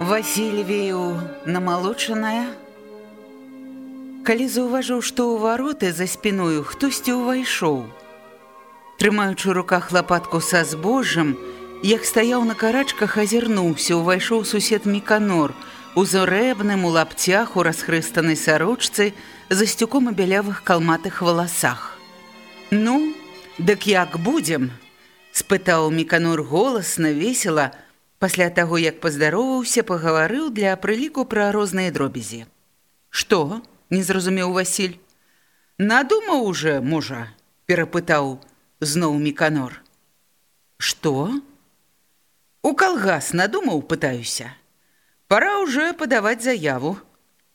Васильвею намалочаная. Калі заўважыў, што ў вароты за спіною хтосьці ўвайшоў. Трымаючы руках лапатку са збожжам, як стаяў на карачках, азірнуўся, увайшоў сусед Міканор, у зорэбным у лапцях у расхрыстанай сарочцы за сцюком і бялявых калматых валасах. Ну, дык як будзем? спытаў Міканор голасна, весела, Пасля таго, як паздароўваўся, пагаварыў для прыліку пра розныя дробязі. Што? не зразумеў Васіль. Надумаў уже, можа, перапытаў зноў Міканор. Што? У калгас надумаў, пытаюся. Пара ўжо падаваць заяву.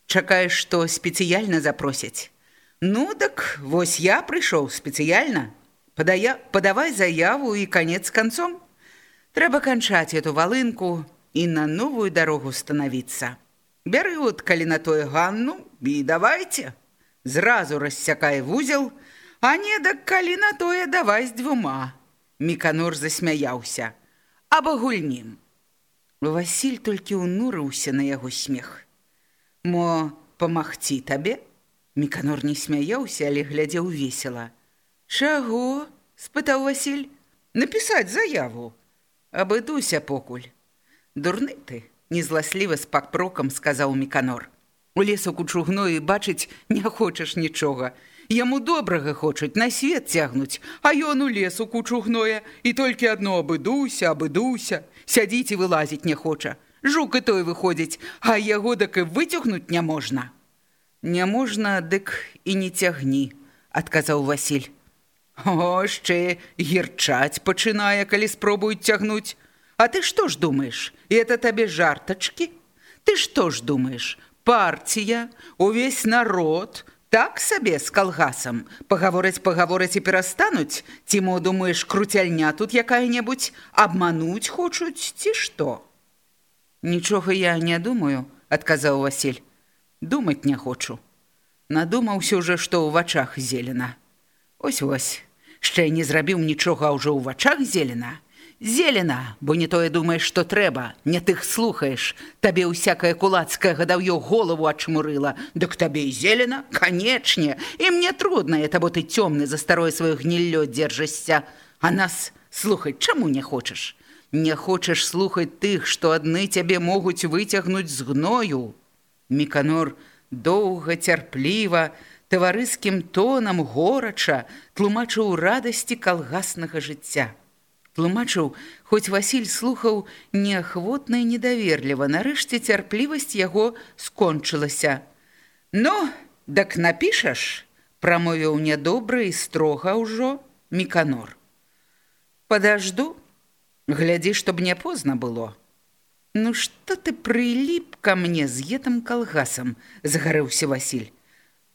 Чакаеш, што спецыяльна запросяць. Ну, дак вось я прыйшоў спецыяльна. Падая, падавай заяву і канец канцом. Трэба канчаць эту валынку і на новую дарогу станавіцца. Бяры от калі на тое ганну і давайте. Зразу рассякай вузел, а не дак калі на тое давай з дзвюма. Міканор засмяяўся. Абагульнім. Васіль толькі ўнурыўся на яго смех. Мо памагці табе? Міканор не смяяўся, але глядзеў весела. Чаго? спытаў Васіль. Напісаць заяву абыдуся покуль дурны ты незласліва з пакпрокам сказаў міканор. У лесу кучу гною бачыць не хочаш нічога. Яму добрага хочуць на свет цягнуць. А ён у лесу кучу гноя і толькі адно абыдуся абыдуся сядзіць і вылазіць не хоча. Жук і той выходзіць а яго дак і выцягнуць няможна няможна дык і не цягні адказаў василь О, яшчэ гірчаць пачынае, калі спробуюць цягнуць. А ты што ж думаеш? І это табе жартачкі? Ты што ж думаеш? Партія, увесь народ, так сабе з калгасам. Пагавораць, пагавораць і перастануць? Ці мо думаеш, круцяльня тут якая-небудзь абмануць хочуць ці што? Нічога я не думаю, адказаў Васіль. Думаць не хочу. Надумаўся ўжо, што ў вачах зелена. Ось-ось. Яшчэ не зрабіў нічога ўжо ў вачах зелена. Зелена, бо не тое думаеш, што трэба, не тых слухаеш, табе ўсякае кулацкае гадаўё голову ачмурыла, Дык табе і зелена, канечне, і мне трудна, это бо ты цёмны за старое сваё гніллё дзержашся, А нас слухаць чаму не хочаш? Не хочаш слухаць тых, што адны цябе могуць выцягнуць з гною. Міканор доўга цярпліва, таварыскім тонам горача тлумачыў радасці калгаснага жыцця. Тлумачыў, хоць Васіль слухаў неахвотна і недаверліва, нарэшце цярплівасць яго скончылася. Ну, дак напішаш, прамовіў нядобра і строга ўжо міканор. Падажду, глядзі, чтоб не позна было. Ну што ты прыліп ка мне з етым калгасам, загарэўся Васіль.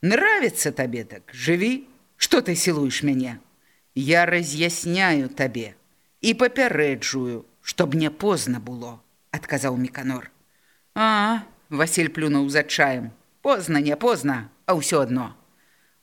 Нравится табе так, жыві, Что ты сілуеш мяне? Я раз'ясняю табе і папярэджую, чтоб не позна было, адказаў Міканор. А, Васіль плюнуў за чаем. Позна, не позна, а ўсё адно.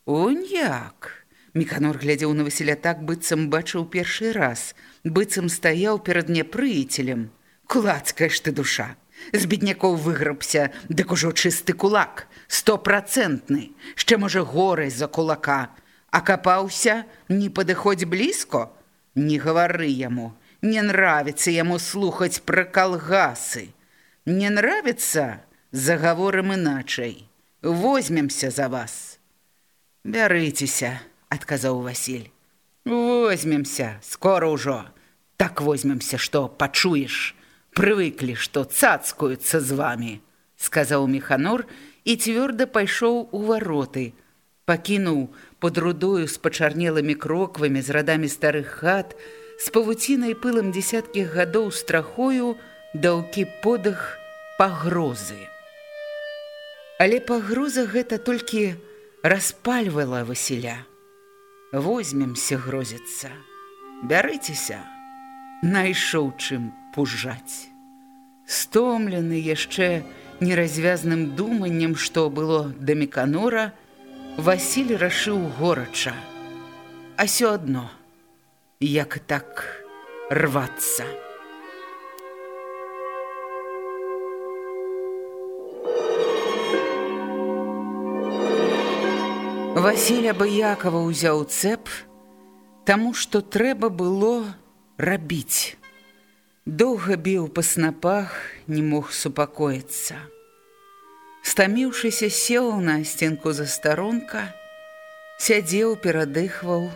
Он як? Міканор глядзеў на Васіля так, быццам бачыў першы раз, быццам стаяў перад няпрыяцелем. Кулацкая ж ты душа. З беднякоў выграбся, дык ужо чысты кулак, стопроцентны, яшчэ можа горай за кулака. А капаўся, не падыходзь блізко, Не гавары яму, не нравіцца яму слухаць пра калгасы. Не нравіцца, загаворым іначай. возьмемся за вас. Бярыцеся, адказаў Васіль. Возьмемся, скоро ўжо. Так возьмемся, што пачуеш. Прывыклі, што цацкуюцца з вамі, сказаў Механор і цвёрда пайшоў у вароты. Пакінуў под рудою з пачарнелымі кроквамі з радамі старых хат, з павуцінай пылам дзесяткі гадоў страхою даўкі подых пагрозы. Але пагроза гэта толькі распальвала Васіля. Возьмемся грозіцца. Бярыцеся, найшоў чым пужаць. Стомлены яшчэ неразвязным думаннем, што было да меканора, Васіль рашыў горача. А сё адно, як так рвацца. Васіля Баякова ўзяў цэп, таму што трэба было рабіць. Доўга біў па снапах, не мог супакоіцца. Стаміўшыся сеў на сценку за старонка, сядзеў, перадыхваў,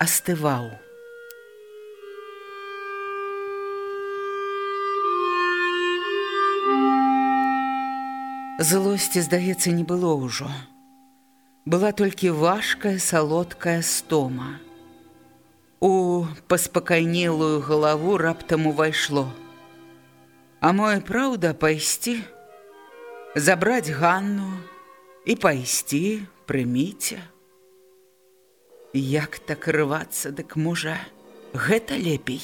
астываў. Злосці, здаецца, не было ўжо была толькі важкая салодкая стома. У паспакайнелую галаву раптам увайшло. А мое праўда пайсці, забраць Ганну і пайсці, прыміце. Як так рывацца, дык можа, гэта лепей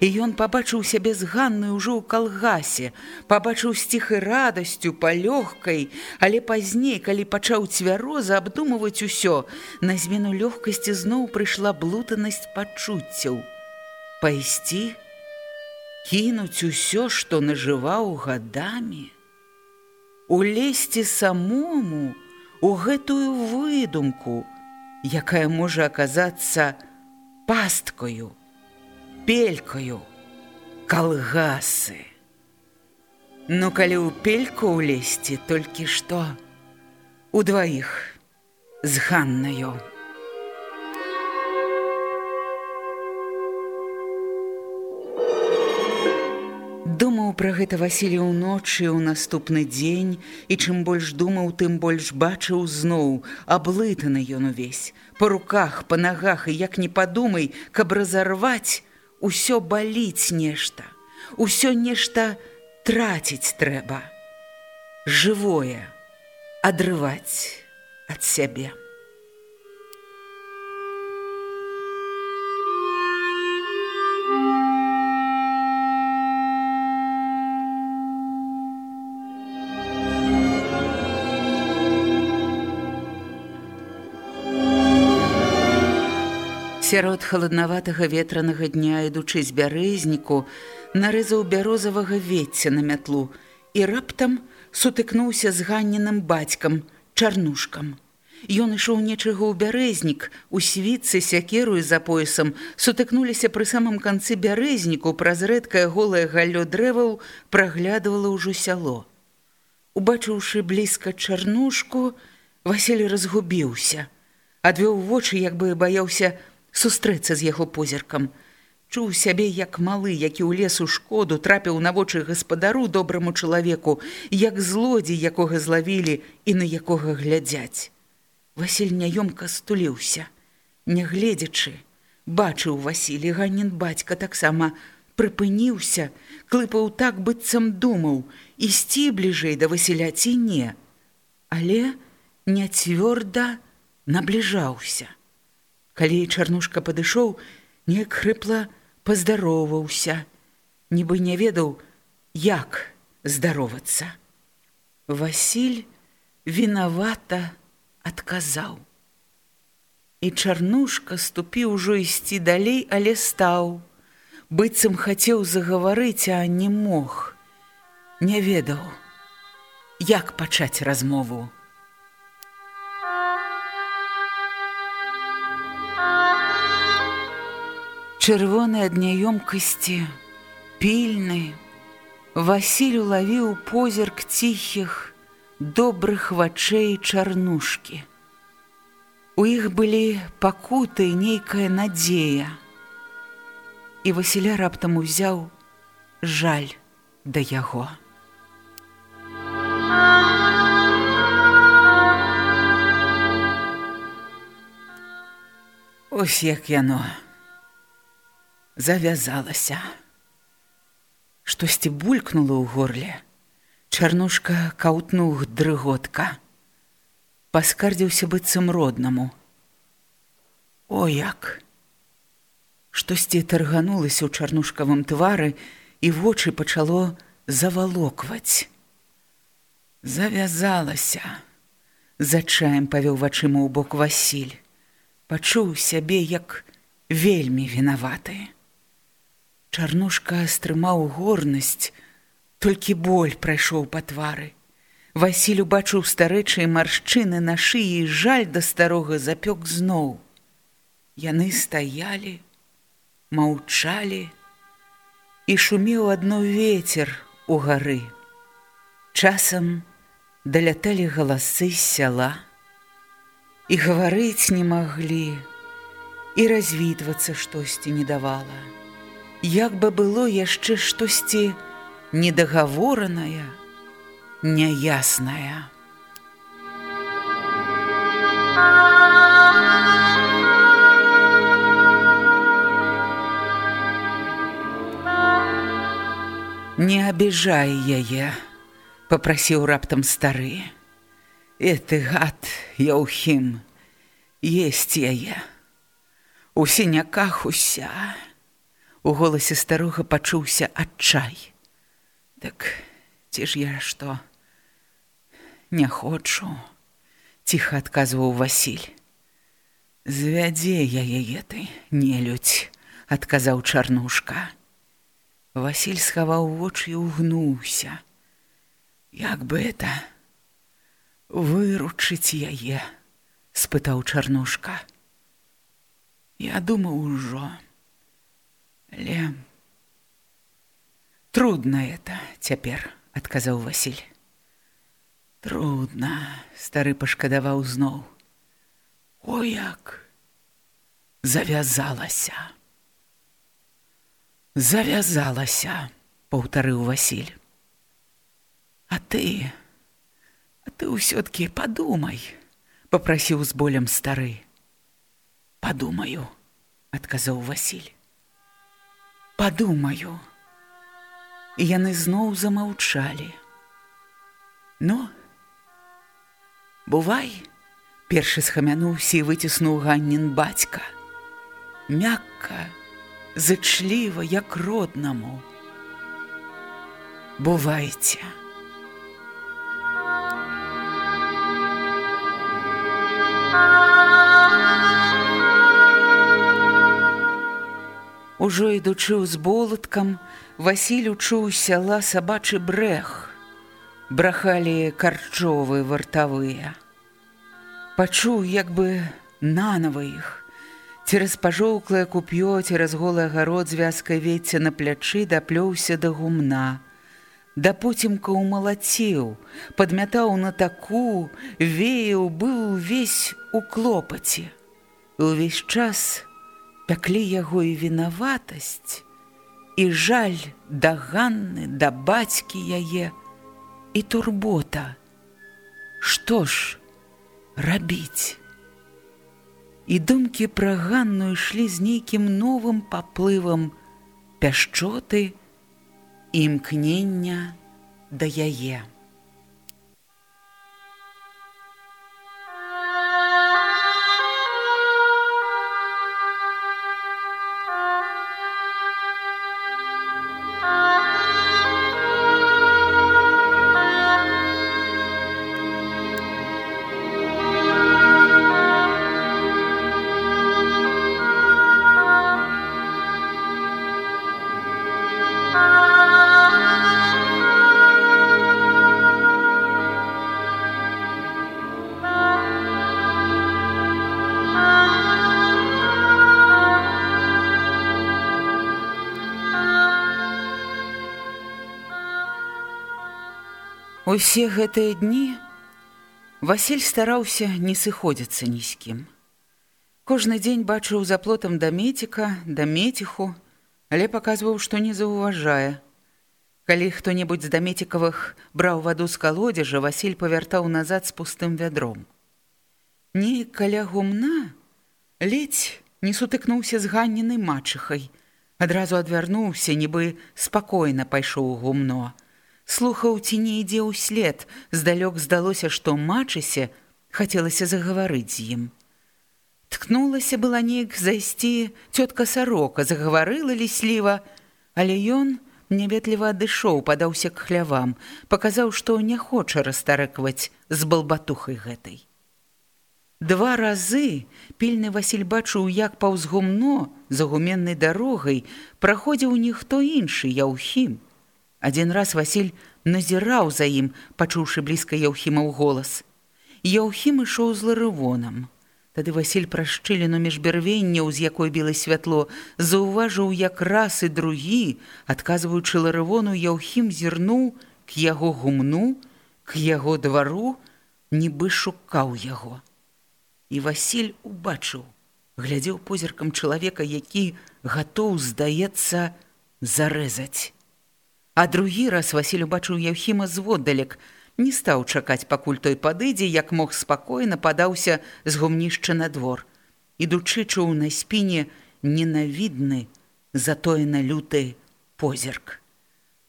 і ён пабачыў сябе з ганнай ужо ў калгасе, пабачыў сціхай радасцю палёгкай, але пазней, калі пачаў цвяроза абдумваць усё, на змену лёгкасці зноў прыйшла блутанасць пачуццяў. Пайсці, кінуць усё, што нажываў гадамі, улезці самому у гэтую выдумку, якая можа аказацца пасткою пелькою калгасы. Ну калі ў пельку ўлезці толькі што удваіх з ганнаю. Думаў пра гэта Васілі ўночы ў наступны дзень і чым больш думаў, тым больш бачыў зноў аблытаны ён увесь па руках, па нагах і як не падумай, каб разарваць, усё баліць нешта, усё нешта траціць трэба. Жывое адрываць ад сябе. Сярод халаднаватага ветранага дня, ідучы з бярэзніку, нарэзаў бярозавага вецця на мятлу і раптам сутыкнуўся з ганеным бацькам, чарнушкам. Ён ішоў нечага ў бярэзнік, у свіцы сякеру і за поясам сутыкнуліся пры самым канцы бярэзніку, праз рэдкае голае галлё дрэваў праглядывала ўжо сяло. Убачыўшы блізка чарнушку, Васіль разгубіўся, адвёў вочы, як бы баяўся, сустрэцца з яго позіркам. Чуў сябе як малы, які ў лесу шкоду трапіў на вочы гаспадару добраму чалавеку, як злодзей, якога злавілі і на якога глядзяць. Васіль няёмка стуліўся, нягледзячы, бачыў Васілі ганін бацька таксама прыпыніўся, клыпаў так быццам думаў, ісці бліжэй да Васіля ці не, але не цвёрда набліжаўся. Калі чарнушка падышоў, неяк хрыпла паздароўваўся, нібы не ведаў, як здаровацца. Васіль вінавата адказаў. І чарнушка ступіў ужо ісці далей, але стаў, быццам хацеў загаварыць, а не мог, не ведаў, як пачаць размову. Чырвоны ад няёмкасці, пільны, Васіль улавіў позірк ціхіх, добрых вачэй чарнушкі. У іх былі пакуты нейкая надзея. І Васіля раптам узяў жаль да яго. Ось як яно завязалася. Штосьці булькнула ў горле. Чарнушка каўтнуў дрыготка. Паскардзіўся быццам роднаму. О як! Штосьці тарганулася ў чарнушкавым твары, і вочы пачало завалокваць. Завязалася. За чаем павёў вачыма ў бок Васіль. Пачуў сябе як вельмі вінаваты. Чарнушка стрымаў горнасць, толькі боль прайшоў па твары. Васіль убачыў старэчыя маршчыны на шыі і жаль да старога запёк зноў. Яны стаялі, маўчалі, і шумеў адно ветер у гары. Часам даляталі галасы з сяла, і гаварыць не маглі, і развітвацца штосьці не давала. Як бы было яшчэ штосьці недагаворанае, няяснае. Не абіжай яе, попрасіў раптам стары. І ты гад, Яўхім, есть яе. У сіняках уся. У голасе старога пачуўся адчай. Так ці ж я што? Не хочу, ціха адказваў Васіль. Звядзе я яе ты, не людзь, адказаў чарнушка. Васіль схаваў вочы і ўгнуўся. Як бы это выручыць яе, спытаў чарнушка. Я думаў ужо. Але трудно это цяпер, адказаў Васіль. Трудно, стары пашкадаваў зноў. О як завязалася. Завязалася паўтарыў васіль а ты а ты ўсё-ткі падумай попрасіў з болем стары падумаю адказаў васіль падумаю і яны зноў замаўчалі ну бувай першы схамянуўся і выціснуў ганнін бацька мякка зачліва як роднаму. Бувайце. Ужо ідучы з болаткам, Васіль учуў сяла сабачы брэх. Брахалі карчовы вартавыя. Пачуў як бы нанова іх, Цераз пажоўклае куп'ё цераз голы агарод звязкай вецця на плячы даплёўся да гумна. Да поцемка ўмалаціў, падмятаў на таку, веяў быў увесь у клопаце. Увесь час пяклі яго і вінаватасць, і жаль да ганны, да бацькі яе і турбота. Што ж рабіць? і думкі пра ганну ішлі з нейкім новым паплывам пяшчоты імкнення да яе. Усе гэтыя дні Васіль стараўся не сыходзіцца ні з кім. Кожны дзень бачыў за плотам да меціка, да меціху, але паказваў, што не заўважае. Калі хто-небудзь з дамецікавых браў ваду з калодзежа, Васіль павяртаў назад з пустым вядром. Не каля гумна ледзь не сутыкнуўся з ганненай мачыхай, адразу адвярнуўся, нібы спакойна пайшоў у гумно слухаў ці не ідзе ўслед здалёк здалося што мачыся хацелася загаварыць з ім ткнулася была неяк зайсці цётка сарока загаварыла лісліва але ён няветліва адышоў падаўся к хлявам паказаў што не хоча растарэкваць з балбатухай гэтай. Два разы пільны васіль бачыў як паўз гумно за гуменнай дарогай праходзіў ніхто іншы яўхім Адзін раз Васіль назіраў за ім, пачуўшы блізка Яўхімаў голас. Яўхім ішоў з ларывонам. Тады Васіль праз шчыліну між бярвенняў, з якой біла святло, заўважыў як раз і другі, адказваючы ларывону, Яўхім зірнуў к яго гумну, к яго двару, нібы шукаў яго. І Васіль убачыў, глядзеў позіркам чалавека, які гатоў, здаецца, зарэзаць. А другі раз Васіль убачыў Яўхіма зводдалек, не стаў чакаць, пакуль той падыдзе, як мог спакойна падаўся з гумнішча на двор. Ідучы чуў на спіне ненавідны, затое на люты позірк.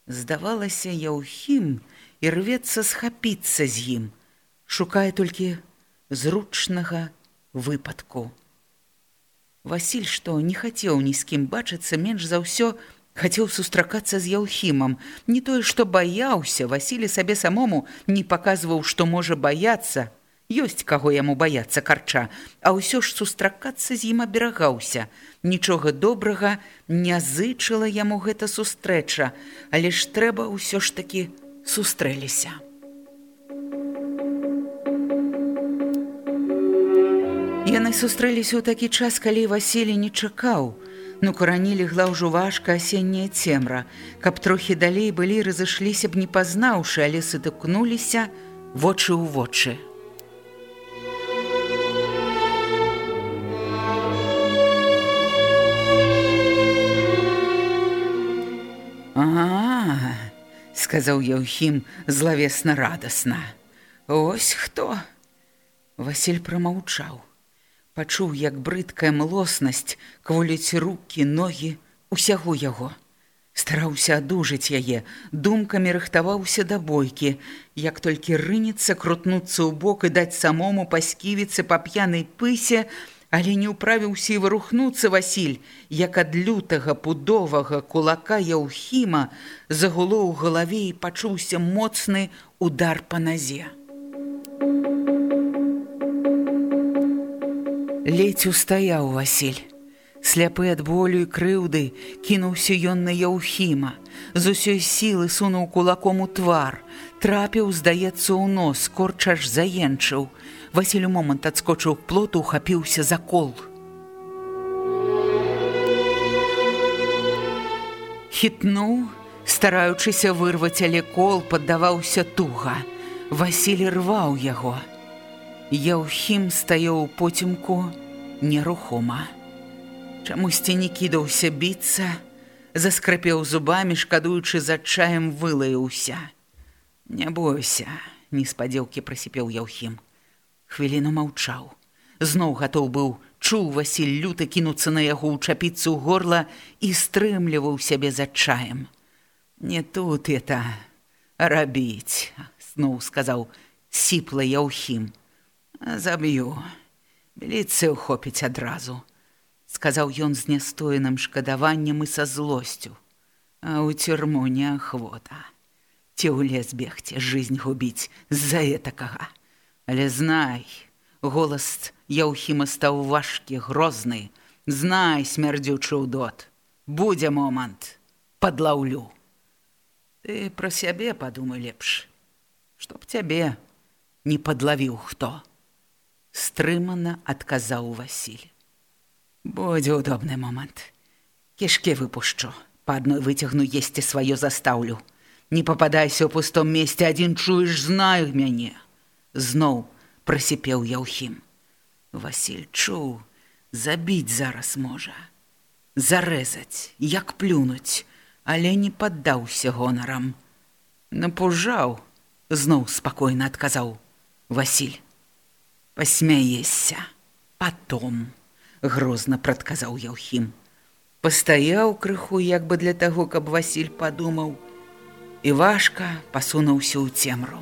Здавалася, Яўхім і рвецца схапіцца з ім, шукае толькі зручнага выпадку. Васіль, што не хацеў ні з кім бачыцца менш за ўсё, хацеў сустракацца з яўхімам не тое што баяўся васілі сабе самому не паказваў што можа баяцца ёсць каго яму баяцца карча а ўсё ж сустракацца з ім аберагаўся. Нічога добрага не зычыла яму гэта сустрэча. Але ж трэба ўсё ж такі сустрэліся. Яны сустрэліся ў такі час калі васілі не чакаў Ну карані легла ўжо важка асенняя цемра, каб трохі далей былі разышліся б не пазнаўшы, але сытыкнуліся вочы ў вочы. А, сказаў Яўхім злавесна радасна. Вось хто? Васіль прамаўчаў пачуў, як брыдкая млоснасць кволіць рукі, ногі усяго яго. Стараўся адужаць яе, думкамі рыхтаваўся да бойкі, як толькі рынецца крутнуцца ў бок і даць самому пасківіцы па п'янай пысе, але не ўправіўся і вырухнуцца Васіль, як ад лютага пудовага кулака яўхіма загуло ў галаве і пачуўся моцны удар па назе. Ледзь устаяў Васіль. Сляпы ад болю і крыўды кінуўся ён на яўхіма. З усёй сілы сунуў кулаком у твар. Трапіў, здаецца, у нос, корчаш заенчыў. Васіль у момант адскочыў к плоту, ухапіўся за кол. Хітнуў, стараючыся вырваць, але кол паддаваўся туга. Васіль рваў яго. Яўхім стаяў у поцемку нерухома. Чамусьці не кідаўся біцца, заскрапеў зубамі, шкадуючы за чаем вылаяўся. Не бойся, неспадзеўкі прасіпеў Яўхім. Хвіліну маўчаў. Зноў гатоў быў, чуў Васіль люты кінуцца на яго ўчапіцу горла і стрымліваў сябе за чаем. Не тут это рабіць, зноў сказаў сіпла Яўхім заб'ю. Міліцыю хопіць адразу. Сказаў ён з нястоеным шкадаваннем і са злосцю. А ў цюрму неахвота ці ў лес бегце жизнь губіць з-за этакага. Але знай голас яўхіма стаў важкі грозны. Знай смярдзючы ўдот. Будзе момант. Падлаўлю. Ты пра сябе падумай лепш. Чтоб цябе не падлавіў хто стрымана адказаў Васіль. Будзе удобны момант. Кішкі выпушчу, па адной выцягну есці сваё застаўлю. Не пападайся ў пустом месце, адзін чуеш знаю мяне. Зноў прасіпеў Яўхім. Васіль чуў, забіць зараз можа. Зарэзаць, як плюнуць, але не паддаўся гонарам. Напужаў, зноў спакойна адказаў Васіль. Пасмяешся, потом, грозна прадказаў Яўхім. Пастаяў крыху як бы для таго, каб Васіль падумаў, і важка пасунуўся ў цемру.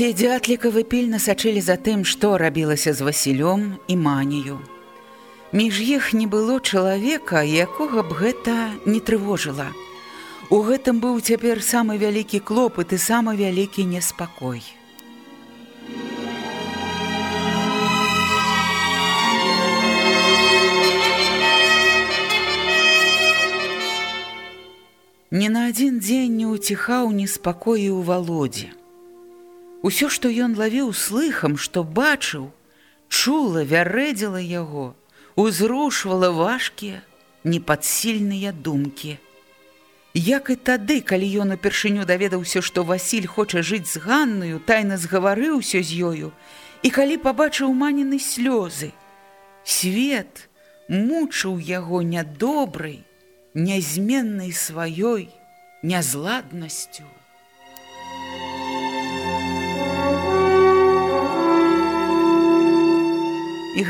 Усе дзятлікавы пільна сачылі за тым, што рабілася з Васілём і манію. Між іх не было чалавека, якога б гэта не трывожыла. У гэтым быў цяпер самы вялікі клопыт і самы вялікі неспакой. Ні на адзін дзень не ўціхаў неспакоі ў валодзе. Усё, што ён лавіў слыхам, што бачыў, чула, вярэдзіла яго, узрушвала важкія, непадсільныя думкі. Як і тады, калі ён упершыню даведаўся, што Васіль хоча жыць з Ганнаю, тайна згаварыўся з ёю, і калі пабачыў маніны слёзы, свет мучыў яго нядобрай, нязменнай сваёй нязладнасцю.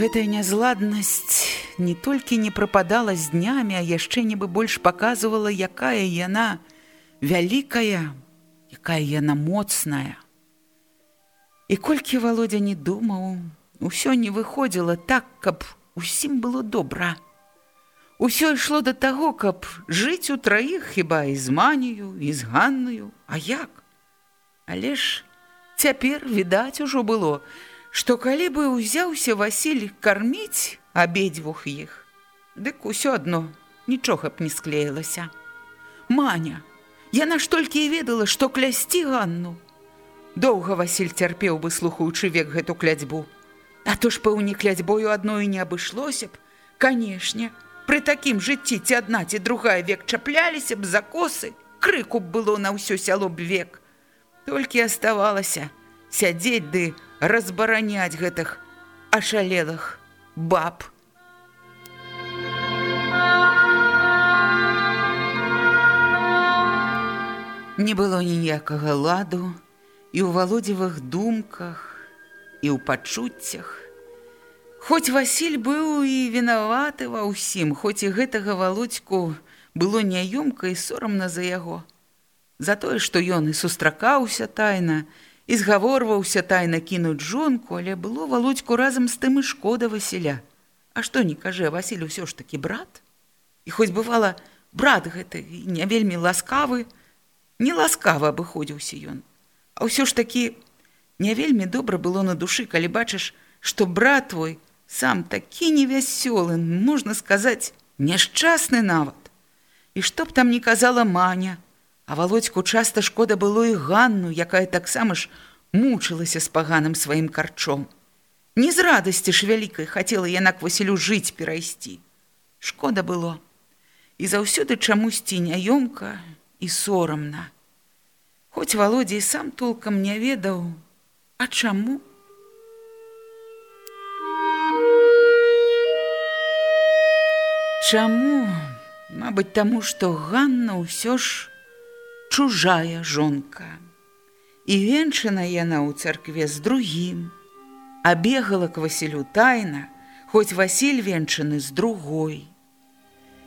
Гэтая нязладнасць не толькі не прападала з днямі, а яшчэ нібы больш паказвала, якая яна вялікая, якая яна моцная. І колькі володя не думаў, усё не выходзіла так, каб усім было добра. Усё ішло да таго, каб жыць у траіх хіба і з манію і з ганнаю, а як? Але ж цяпер відаць ужо было, што калі бы ўзяўся Васіль карміць абедзвюх іх, дык усё адно нічога б не склеілася. Маня, яна ж толькі і ведала, што клясці Ганну. Доўга Васіль цярпеў бы слухаючы век гэту кляцьбу. А то ж пэўне кляцьбою адной не абышлося б, канешне, пры такім жыцці ці адна ці другая век чапляліся б за косы, крыку б было на ўсё сяло б век. Толькі аставалася сядзець ды разбараняць гэтых ашалелых баб. Не было ніякага ладу і ў валодзевых думках і ў пачуццях. Хоць Васіль быў і вінаваты ва ўсім, хоць і гэтага валодзьку было няёмка і сорамна за яго. За тое, што ён і сустракаўся тайна, і згаворваўся тайна кінуць жонку, але было валодзьку разам з тым і шкода Васіля. А што не кажэ, Васіль усё ж такі брат? І хоць бывала, брат гэты не вельмі ласкавы, не ласкава абыходзіўся ён. А ўсё ж такі не вельмі добра было на душы, калі бачыш, што брат твой сам такі невясёлы, можна сказаць, няшчасны нават. І што б там не казала маня, А володьку часта шкода было і Ганну, якая таксама ж мучылася з паганым сваім карчом. Не з радасці ж вялікай хацела яна к Васілю жыць перайсці. Шкода было. І заўсёды чамусьці няёмка і сорамна. Хоць володя і сам толкам не ведаў, а чаму? Чаму? Мабыць, таму, што Ганна ўсё ж чужая жонка. І венчана яна ў царкве з другім, а бегала к Васілю тайна, хоць Васіль венчаны з другой.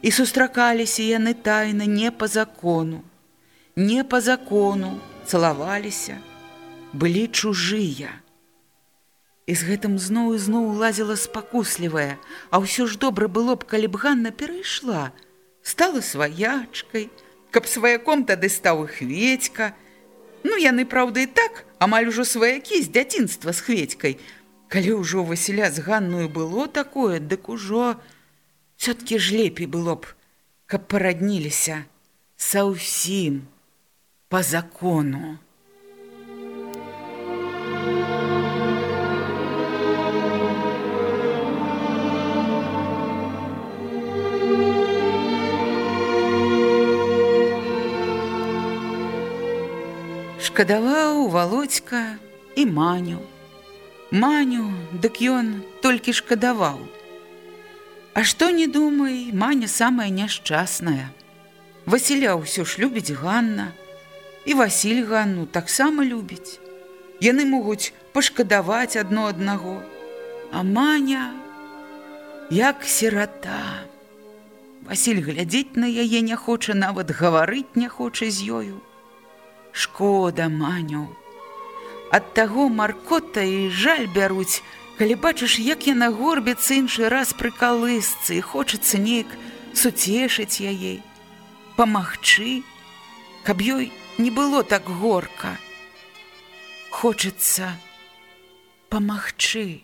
І сустракаліся яны тайна не па закону, не па закону цалаваліся, былі чужыя. І з гэтым зноў і зноў лазіла спакуслівая, а ўсё ж добра было б, калі б Ганна перайшла, стала сваячкай, каб сваяком тады стаў іх ведька, Ну, яны, праўда, і так, амаль ужо сваякі з дзяцінства з хведькай. Калі ўжо Васіля з Ганную было такое, дык ужо все-таки ж лепей было б, каб парадніліся са ўсім по закону. Шкадаваў володька і маню. Маню, дык ён толькі шкадаваў. А што не думай, маня самая няшчасная. Васіля ўсё ж любіць Ганна, і Васіль Ганну таксама любіць. Яны могуць пашкадаваць адно аднаго. А маня, як сірата. Васіль глядзець на яе не хоча нават гаварыць не хоча з ёю. Шкода маню. Ад таго маркота і жаль бяруць, калі бачыш, як яна горбіцца іншы раз пры калысцы, хочацца неяк суцешыць яе, памагчы, каб ёй не было так горка. Хочацца памагчы.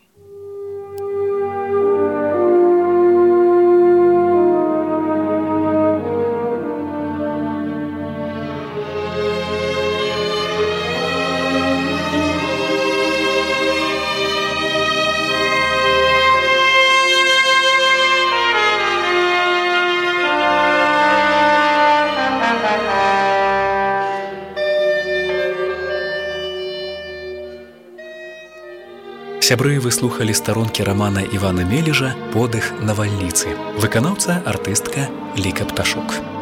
Сябры выслухалі старонкі рамана Івана Мележа подых навальніцы. Выканаўца артыстка Ліка Пташук.